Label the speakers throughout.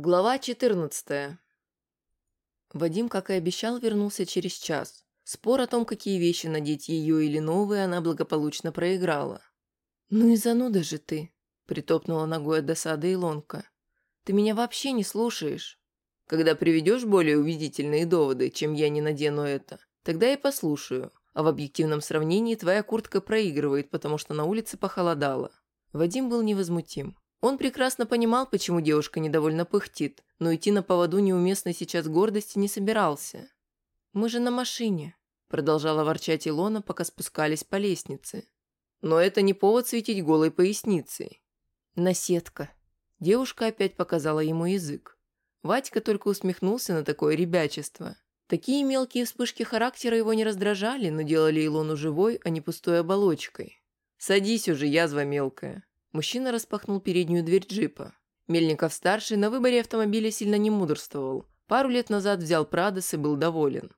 Speaker 1: Глава 14. Вадим, как и обещал, вернулся через час. Спор о том, какие вещи надеть ее или новые, она благополучно проиграла. «Ну и зануда же ты!» – притопнула ногой от досады Илонка. «Ты меня вообще не слушаешь. Когда приведешь более убедительные доводы, чем я не надену это, тогда я послушаю. А в объективном сравнении твоя куртка проигрывает, потому что на улице похолодало». Вадим был невозмутим. Он прекрасно понимал, почему девушка недовольно пыхтит, но идти на поводу неуместной сейчас гордости не собирался. «Мы же на машине», – продолжала ворчать Илона, пока спускались по лестнице. «Но это не повод светить голой поясницей». «Наседка». Девушка опять показала ему язык. Вадька только усмехнулся на такое ребячество. Такие мелкие вспышки характера его не раздражали, но делали Илону живой, а не пустой оболочкой. «Садись уже, язва мелкая», Мужчина распахнул переднюю дверь джипа. Мельников-старший на выборе автомобиля сильно не мудрствовал. Пару лет назад взял Прадос и был доволен.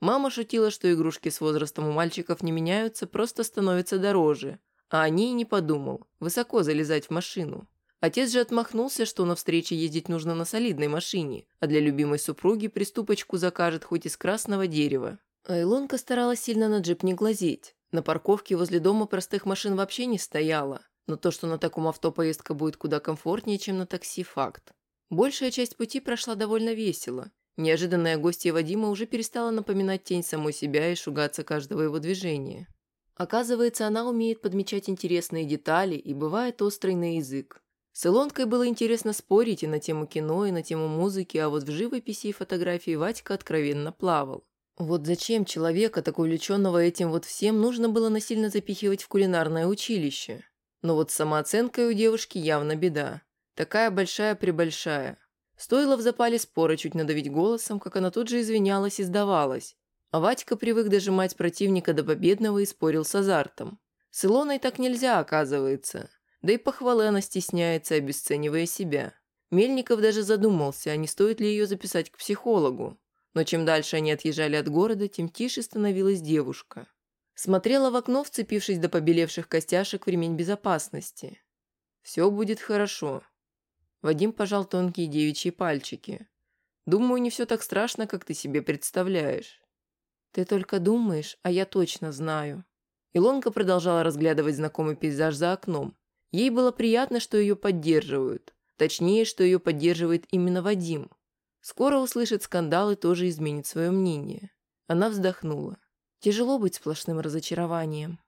Speaker 1: Мама шутила, что игрушки с возрастом у мальчиков не меняются, просто становятся дороже. А о ней не подумал. Высоко залезать в машину. Отец же отмахнулся, что на встрече ездить нужно на солидной машине, а для любимой супруги приступочку закажет хоть из красного дерева. А Илонка старалась сильно на джип не глазеть. На парковке возле дома простых машин вообще не стояла. Но то, что на таком авто поездка будет куда комфортнее, чем на такси, факт. Большая часть пути прошла довольно весело. Неожиданная гостья Вадима уже перестала напоминать тень самой себя и шугаться каждого его движения. Оказывается, она умеет подмечать интересные детали и бывает острый на язык. С Илонкой было интересно спорить и на тему кино, и на тему музыки, а вот в живописи и фотографии Вадька откровенно плавал. Вот зачем человека, так увлеченного этим вот всем, нужно было насильно запихивать в кулинарное училище? Но вот с самооценкой у девушки явно беда. Такая большая-пребольшая. Стоило в запале спора чуть надавить голосом, как она тут же извинялась и сдавалась. А Ватька привык дожимать противника до победного и спорил с азартом. С Илоной так нельзя, оказывается. Да и похвалы она стесняется, обесценивая себя. Мельников даже задумался, а не стоит ли ее записать к психологу. Но чем дальше они отъезжали от города, тем тише становилась девушка. Смотрела в окно, вцепившись до побелевших костяшек в ремень безопасности. «Все будет хорошо». Вадим пожал тонкие девичьи пальчики. «Думаю, не все так страшно, как ты себе представляешь». «Ты только думаешь, а я точно знаю». Илонка продолжала разглядывать знакомый пейзаж за окном. Ей было приятно, что ее поддерживают. Точнее, что ее поддерживает именно Вадим. Скоро услышит скандал и тоже изменит свое мнение. Она вздохнула. Тяжело быть сплошным разочарованием.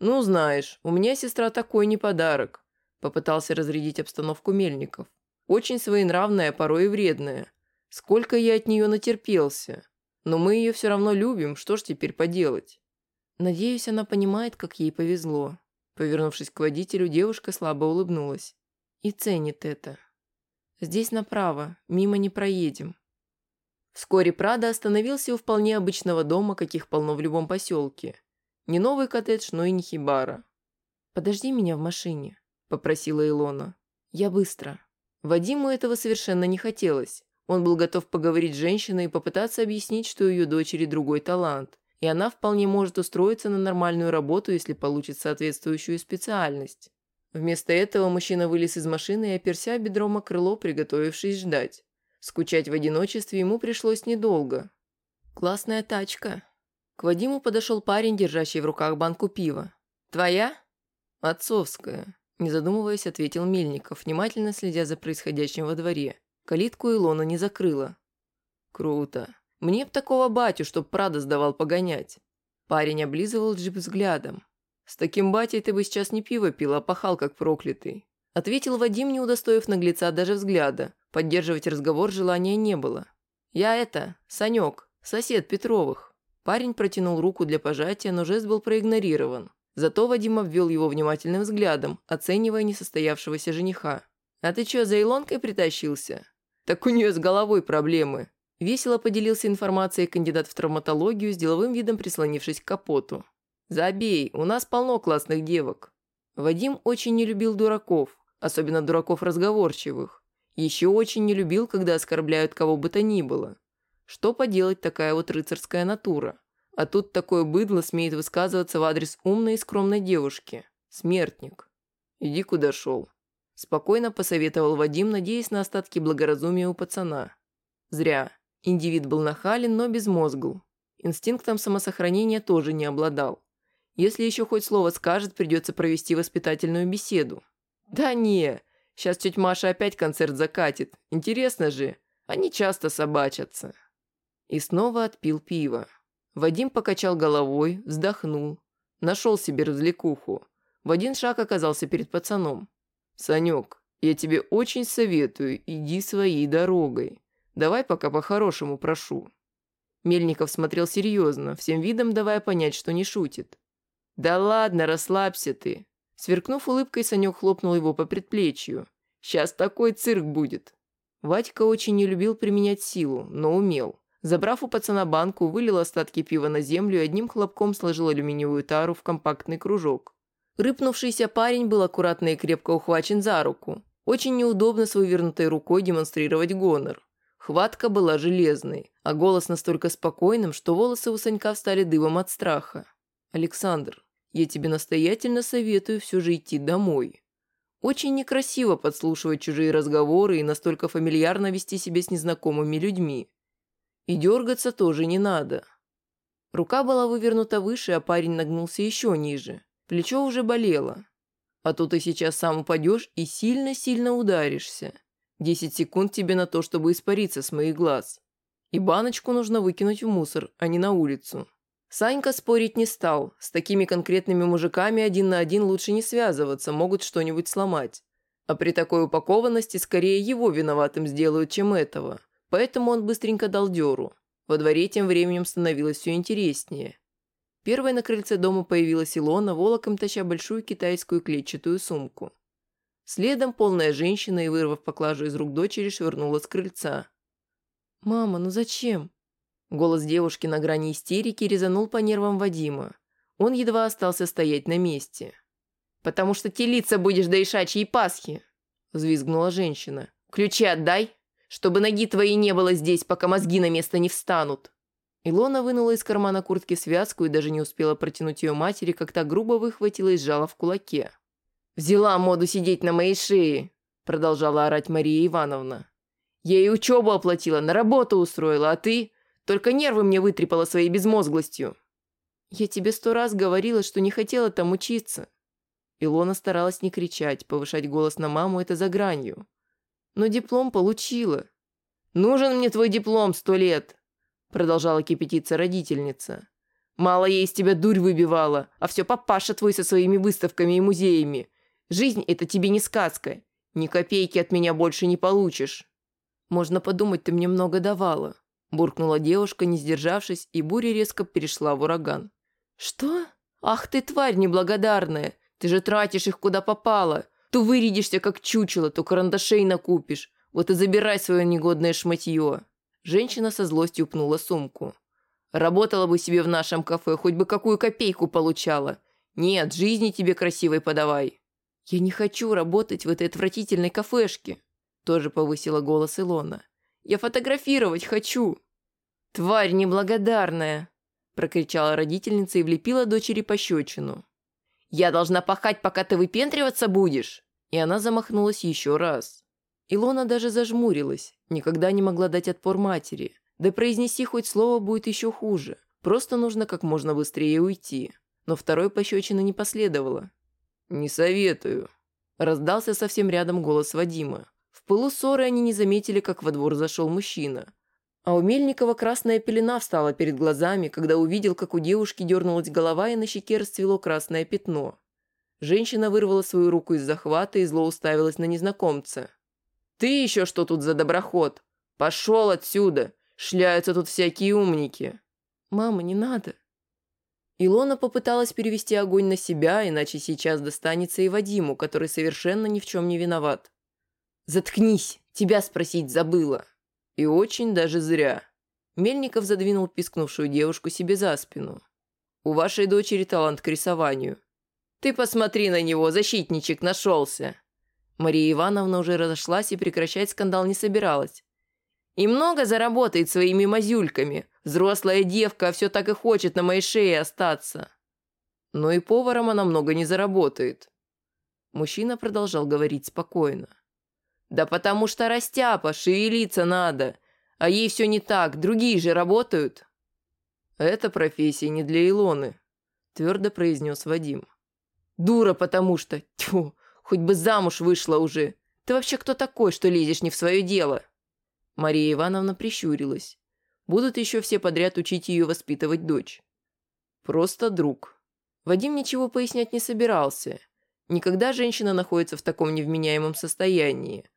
Speaker 1: «Ну, знаешь, у меня сестра такой не подарок», – попытался разрядить обстановку Мельников. «Очень своенравная, порой и вредная. Сколько я от нее натерпелся. Но мы ее все равно любим, что ж теперь поделать?» Надеюсь, она понимает, как ей повезло. Повернувшись к водителю, девушка слабо улыбнулась. И ценит это. «Здесь направо, мимо не проедем. Вскоре Прада остановился у вполне обычного дома, каких полно в любом поселке. Не новый коттедж, но и не хибара. «Подожди меня в машине», – попросила Илона. «Я быстро». Вадиму этого совершенно не хотелось. Он был готов поговорить с женщиной и попытаться объяснить, что у ее дочери другой талант, и она вполне может устроиться на нормальную работу, если получит соответствующую специальность. Вместо этого мужчина вылез из машины и оперся бедром о крыло, приготовившись ждать. Скучать в одиночестве ему пришлось недолго. «Классная тачка». К Вадиму подошел парень, держащий в руках банку пива. «Твоя?» «Отцовская», – не задумываясь, ответил Мельников, внимательно следя за происходящим во дворе. Калитку Илона не закрыла. «Круто. Мне б такого батю, чтоб Прада сдавал погонять». Парень облизывал джип взглядом. «С таким батей ты бы сейчас не пиво пил, а пахал как проклятый». Ответил Вадим, не удостоив наглеца даже взгляда. Поддерживать разговор желания не было. «Я это, Санек, сосед Петровых». Парень протянул руку для пожатия, но жест был проигнорирован. Зато Вадим обвел его внимательным взглядом, оценивая несостоявшегося жениха. «А ты чё, за Илонкой притащился?» «Так у нее с головой проблемы». Весело поделился информацией кандидат в травматологию с деловым видом прислонившись к капоту. «Забей, у нас полно классных девок». Вадим очень не любил дураков, особенно дураков разговорчивых. Еще очень не любил, когда оскорбляют кого бы то ни было. Что поделать такая вот рыцарская натура? А тут такое быдло смеет высказываться в адрес умной и скромной девушки. Смертник. Иди куда шел. Спокойно посоветовал Вадим, надеясь на остатки благоразумия у пацана. Зря. Индивид был нахален, но безмозгл. Инстинктом самосохранения тоже не обладал. Если еще хоть слово скажет, придется провести воспитательную беседу. Да не, сейчас тетя Маша опять концерт закатит. Интересно же, они часто собачатся. И снова отпил пиво. Вадим покачал головой, вздохнул. Нашел себе развлекуху. В один шаг оказался перед пацаном. «Санек, я тебе очень советую, иди своей дорогой. Давай пока по-хорошему прошу». Мельников смотрел серьезно, всем видом давая понять, что не шутит. «Да ладно, расслабься ты!» Сверкнув улыбкой, Санек хлопнул его по предплечью. «Сейчас такой цирк будет!» Вадька очень не любил применять силу, но умел. Забрав у пацана банку, вылил остатки пива на землю и одним хлопком сложил алюминиевую тару в компактный кружок. Рыпнувшийся парень был аккуратно и крепко ухвачен за руку. Очень неудобно с вывернутой рукой демонстрировать гонор. Хватка была железной, а голос настолько спокойным, что волосы у Санька встали дыбом от страха. «Александр, я тебе настоятельно советую все же идти домой. Очень некрасиво подслушивать чужие разговоры и настолько фамильярно вести себя с незнакомыми людьми. И дергаться тоже не надо». Рука была вывернута выше, а парень нагнулся еще ниже. Плечо уже болело. А то ты сейчас сам упадешь и сильно-сильно ударишься. Десять секунд тебе на то, чтобы испариться с моих глаз. И баночку нужно выкинуть в мусор, а не на улицу. Санька спорить не стал. С такими конкретными мужиками один на один лучше не связываться, могут что-нибудь сломать. А при такой упакованности скорее его виноватым сделают, чем этого. Поэтому он быстренько дал дёру. Во дворе тем временем становилось все интереснее. Первой на крыльце дома появилась Илона, волоком таща большую китайскую клетчатую сумку. Следом полная женщина и, вырвав поклажу из рук дочери, швырнула с крыльца. «Мама, ну зачем?» Голос девушки на грани истерики резанул по нервам Вадима. Он едва остался стоять на месте. «Потому что телиться будешь до ишачьей Пасхи!» взвизгнула женщина. «Ключи отдай, чтобы ноги твои не было здесь, пока мозги на место не встанут!» Илона вынула из кармана куртки связку и даже не успела протянуть ее матери, как та грубо выхватила и сжала в кулаке. «Взяла моду сидеть на моей шее!» продолжала орать Мария Ивановна. «Я ей учебу оплатила, на работу устроила, а ты только нервы мне вытрепала своей безмозглостью!» «Я тебе сто раз говорила, что не хотела там учиться!» Илона старалась не кричать, повышать голос на маму – это за гранью. «Но диплом получила!» «Нужен мне твой диплом сто лет!» Продолжала кипятиться родительница. «Мало ей из тебя дурь выбивала, а все папаша твой со своими выставками и музеями. Жизнь – это тебе не сказка. Ни копейки от меня больше не получишь». «Можно подумать, ты мне много давала», – буркнула девушка, не сдержавшись, и буря резко перешла в ураган. «Что? Ах ты, тварь неблагодарная! Ты же тратишь их куда попало. То вырядишься, как чучело, то карандашей накупишь. Вот и забирай свое негодное шматье». Женщина со злостью пнула сумку. «Работала бы себе в нашем кафе, хоть бы какую копейку получала. Нет, жизни тебе красивой подавай». «Я не хочу работать в этой отвратительной кафешке», тоже повысила голос Илона. «Я фотографировать хочу». «Тварь неблагодарная!» прокричала родительница и влепила дочери пощечину. «Я должна пахать, пока ты выпендриваться будешь!» И она замахнулась еще раз. Илона даже зажмурилась, никогда не могла дать отпор матери. Да произнеси хоть слово будет еще хуже. Просто нужно как можно быстрее уйти. Но второй пощечины не последовало. «Не советую», – раздался совсем рядом голос Вадима. Пылу ссоры они не заметили, как во двор зашел мужчина. А у Мельникова красная пелена встала перед глазами, когда увидел, как у девушки дернулась голова и на щеке расцвело красное пятно. Женщина вырвала свою руку из захвата и зло уставилась на незнакомца. Ты еще что тут за доброход? Пошел отсюда! Шляются тут всякие умники!» «Мама, не надо!» Илона попыталась перевести огонь на себя, иначе сейчас достанется и Вадиму, который совершенно ни в чем не виноват. «Заткнись! Тебя спросить забыла!» И очень даже зря. Мельников задвинул пискнувшую девушку себе за спину. «У вашей дочери талант к рисованию. Ты посмотри на него, защитничек нашелся!» Мария Ивановна уже разошлась и прекращать скандал не собиралась. «И много заработает своими мазюльками. Взрослая девка, а все так и хочет на моей шее остаться». Но и поваром она много не заработает. Мужчина продолжал говорить спокойно. «Да потому что растяпа, шевелиться надо, а ей все не так, другие же работают». «Это профессия не для Илоны», – твердо произнес Вадим. «Дура потому что, тьфу, хоть бы замуж вышла уже. Ты вообще кто такой, что лезешь не в свое дело?» Мария Ивановна прищурилась. Будут еще все подряд учить ее воспитывать дочь. Просто друг. Вадим ничего пояснять не собирался. Никогда женщина находится в таком невменяемом состоянии.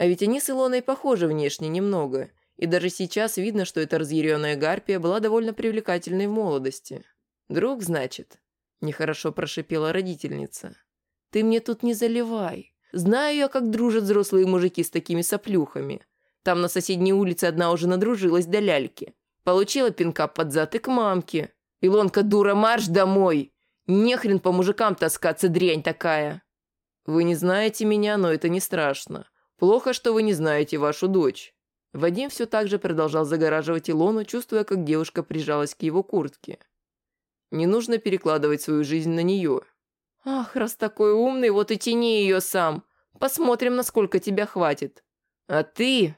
Speaker 1: А ведь они с Илоной похожи внешне немного. И даже сейчас видно, что эта разъяренная гарпия была довольно привлекательной в молодости. «Друг, значит?» – нехорошо прошипела родительница. «Ты мне тут не заливай. Знаю я, как дружат взрослые мужики с такими соплюхами. Там на соседней улице одна уже надружилась до ляльки. Получила пинка под зад и к мамке. Илонка, дура, марш домой! Нехрен по мужикам таскаться, дрянь такая!» «Вы не знаете меня, но это не страшно. Плохо, что вы не знаете вашу дочь». Вадим все так же продолжал загораживать Илону, чувствуя, как девушка прижалась к его куртке. «Не нужно перекладывать свою жизнь на нее». «Ах, раз такой умный, вот и тяни ее сам. Посмотрим, насколько тебя хватит». «А ты...»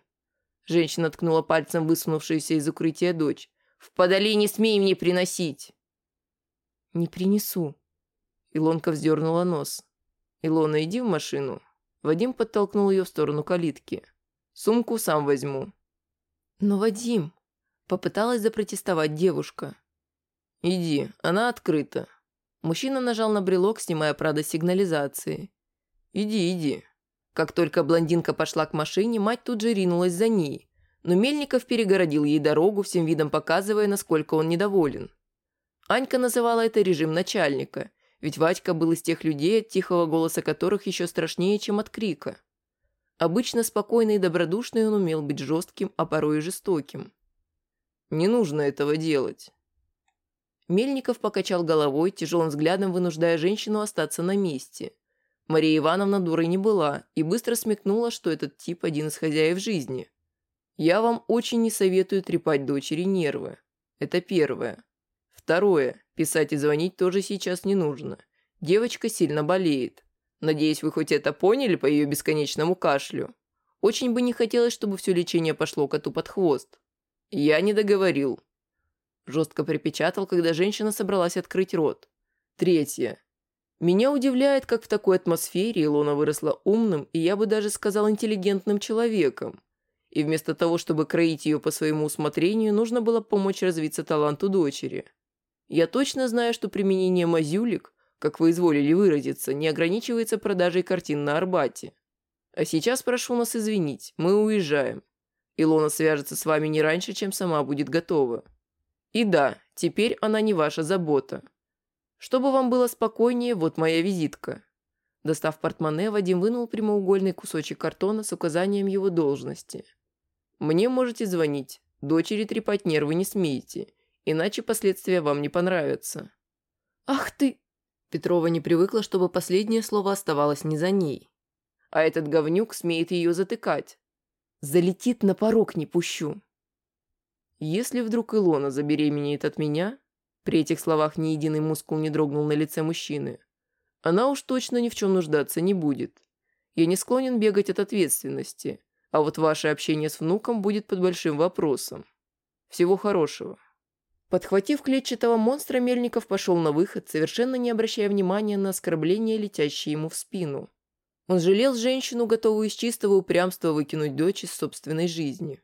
Speaker 1: Женщина ткнула пальцем высунувшуюся из укрытия дочь. «В подали не смей мне приносить!» «Не принесу». Илонка вздернула нос. «Илона, иди в машину». Вадим подтолкнул ее в сторону калитки. «Сумку сам возьму». «Но, Вадим...» Попыталась запротестовать девушка. «Иди, она открыта». Мужчина нажал на брелок, снимая Прада сигнализации. «Иди, иди». Как только блондинка пошла к машине, мать тут же ринулась за ней. Но Мельников перегородил ей дорогу, всем видом показывая, насколько он недоволен. Анька называла это режим начальника, ведь Вадька был из тех людей, от тихого голоса которых еще страшнее, чем от крика. Обычно спокойный и добродушный он умел быть жестким, а порой и жестоким. «Не нужно этого делать». Мельников покачал головой, тяжелым взглядом вынуждая женщину остаться на месте. Мария Ивановна дурой не была и быстро смекнула, что этот тип один из хозяев жизни. «Я вам очень не советую трепать дочери нервы. Это первое. Второе. Писать и звонить тоже сейчас не нужно. Девочка сильно болеет. Надеюсь, вы хоть это поняли по ее бесконечному кашлю. Очень бы не хотелось, чтобы все лечение пошло коту под хвост. Я не договорил. Жестко припечатал, когда женщина собралась открыть рот. Третье. Меня удивляет, как в такой атмосфере Илона выросла умным и, я бы даже сказал, интеллигентным человеком. И вместо того, чтобы кроить ее по своему усмотрению, нужно было помочь развиться таланту дочери. Я точно знаю, что применение мазюлик, как вы изволили выразиться, не ограничивается продажей картин на Арбате. А сейчас прошу нас извинить, мы уезжаем. Илона свяжется с вами не раньше, чем сама будет готова. И да, теперь она не ваша забота. Чтобы вам было спокойнее, вот моя визитка». Достав портмоне, Вадим вынул прямоугольный кусочек картона с указанием его должности. «Мне можете звонить. Дочери трепать нервы не смеете иначе последствия вам не понравятся». «Ах ты!» Петрова не привыкла, чтобы последнее слово оставалось не за ней. А этот говнюк смеет ее затыкать. Залетит на порог, не пущу. Если вдруг Илона забеременеет от меня, при этих словах ни единый мускул не дрогнул на лице мужчины, она уж точно ни в чем нуждаться не будет. Я не склонен бегать от ответственности, а вот ваше общение с внуком будет под большим вопросом. Всего хорошего. Подхватив клетчатого монстра, Мельников пошел на выход, совершенно не обращая внимания на оскорбления, летящие ему в спину. Он жалел женщину, готовую из чистого упрямства выкинуть дочь из собственной жизни.